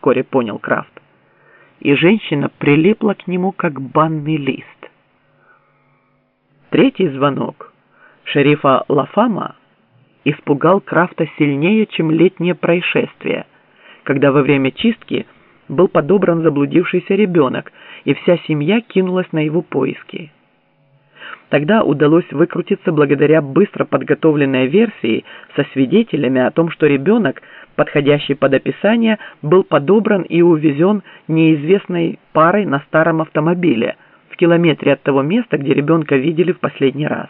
вскоре понял Крафт. И женщина прилипла к нему, как банный лист. Третий звонок шерифа Лафама испугал Крафта сильнее, чем летнее происшествие, когда во время чистки был подобран заблудившийся ребенок, и вся семья кинулась на его поиски. Тогда удалось выкрутиться благодаря быстро подготовленной версии со свидетелями о том, что ребенок, подходящий под описание, был подобран и увезен неизвестной парой на старом автомобиле в километре от того места, где ребенка видели в последний раз.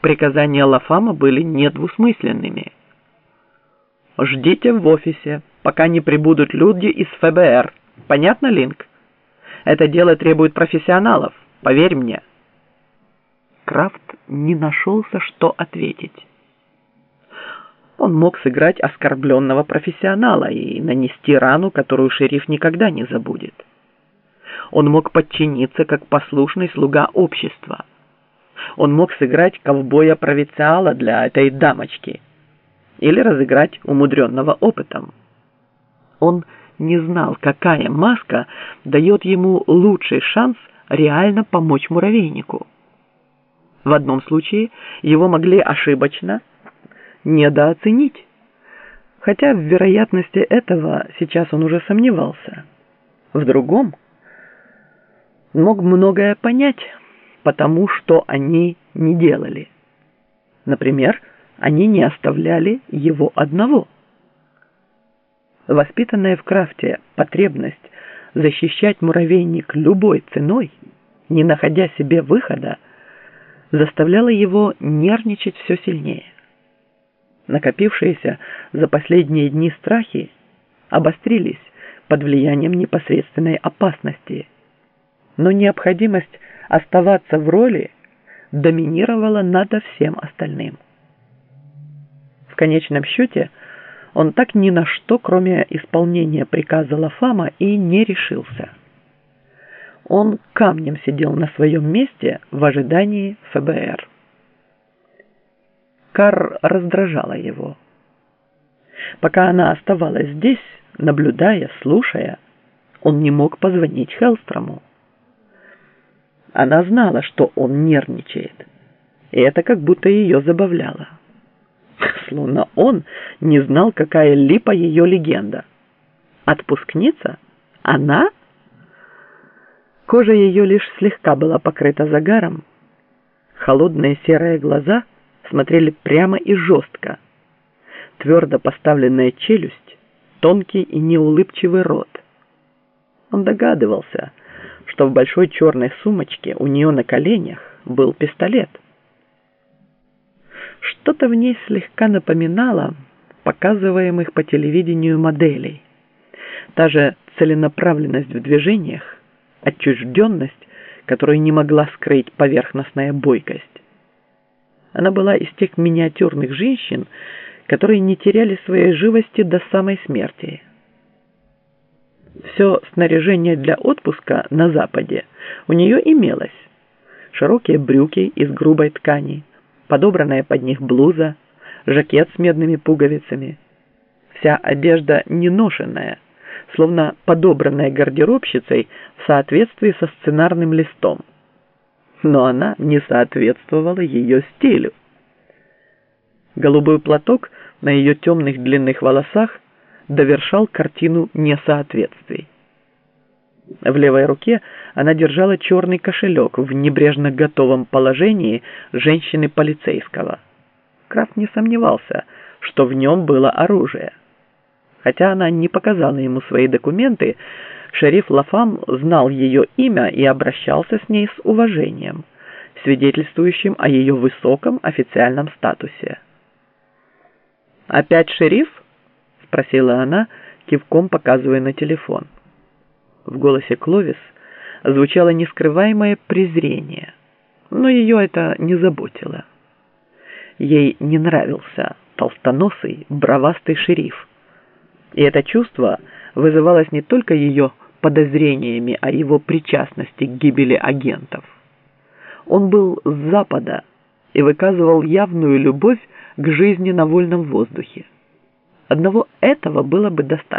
Приказания Лафама были недвусмысленными. «Ждите в офисе, пока не прибудут люди из ФБР. Понятно, Линк? Это дело требует профессионалов». Поверь мне. Крафт не нашелся, что ответить. Он мог сыграть оскорбленного профессионала и нанести рану, которую шериф никогда не забудет. Он мог подчиниться как послушный слуга общества. Он мог сыграть ковбоя-провинциала для этой дамочки или разыграть умудренного опытом. Он не знал, какая маска дает ему лучший шанс реально помочь муравейнику. В одном случае его могли ошибочно недооценить, хотя в вероятности этого сейчас он уже сомневался. В другом мог многое понять, потому что они не делали. Например, они не оставляли его одного. Воспитанная в крафте потребность защищать муравейник любой ценой, не находя себе выхода, заставляла его нервничать все сильнее. Накопившиеся за последние дни страхи обострились под влиянием непосредственной опасности, но необходимость оставаться в роли доминировала над всем остальным. В конечном счете – он так ни на что, кроме исполнения приказа Лафама, и не решился. Он камнем сидел на своем месте в ожидании ФБР. Кар раздражала его. Пока она оставалась здесь, наблюдая, слушая, он не мог позвонить Хелстрому. Она знала, что он нервничает, и это как будто ее забавляло словно он не знал, какая липа ее легенда. Отпускница? Она? Кожа ее лишь слегка была покрыта загаром. Холодные серые глаза смотрели прямо и жестко. Твердо поставленная челюсть, тонкий и неулыбчивый рот. Он догадывался, что в большой черной сумочке у нее на коленях был пистолет. Что-то в ней слегка напоминало показываемых по телевидению моделей. Та же целенаправленность в движениях, отчужденность, которую не могла скрыть поверхностная бойкость. Она была из тех миниатюрных женщин, которые не теряли своей живости до самой смерти. Все снаряжение для отпуска на Западе у нее имелось. Широкие брюки из грубой ткани, подобранная под них блуза, жакет с медными пуговицами. Вся одежда неношенная, словно подобранная гардеробщицей в соответствии со сценарным листом. Но она не соответствовала ее стилю. Голубой платок на ее темных длинных волосах довершал картину несоответствий. В левой руке она держала черный кошелек в небрежно готовом положении женщины полицейского. Крафт не сомневался, что в нем было оружие. Хотя она не показала ему свои документы, шериф Лафам знал ее имя и обращался с ней с уважением, свидетельствующим о ее высоком официальном статусе. «Опять шериф?» – спросила она, кивком показывая на телефон. В голосе Кловис звучало нескрываемое презрение, но ее это не заботило. Ей не нравился толстоносый, бровастый шериф. И это чувство вызывалось не только ее подозрениями о его причастности к гибели агентов. Он был с Запада и выказывал явную любовь к жизни на вольном воздухе. Одного этого было бы достаточно.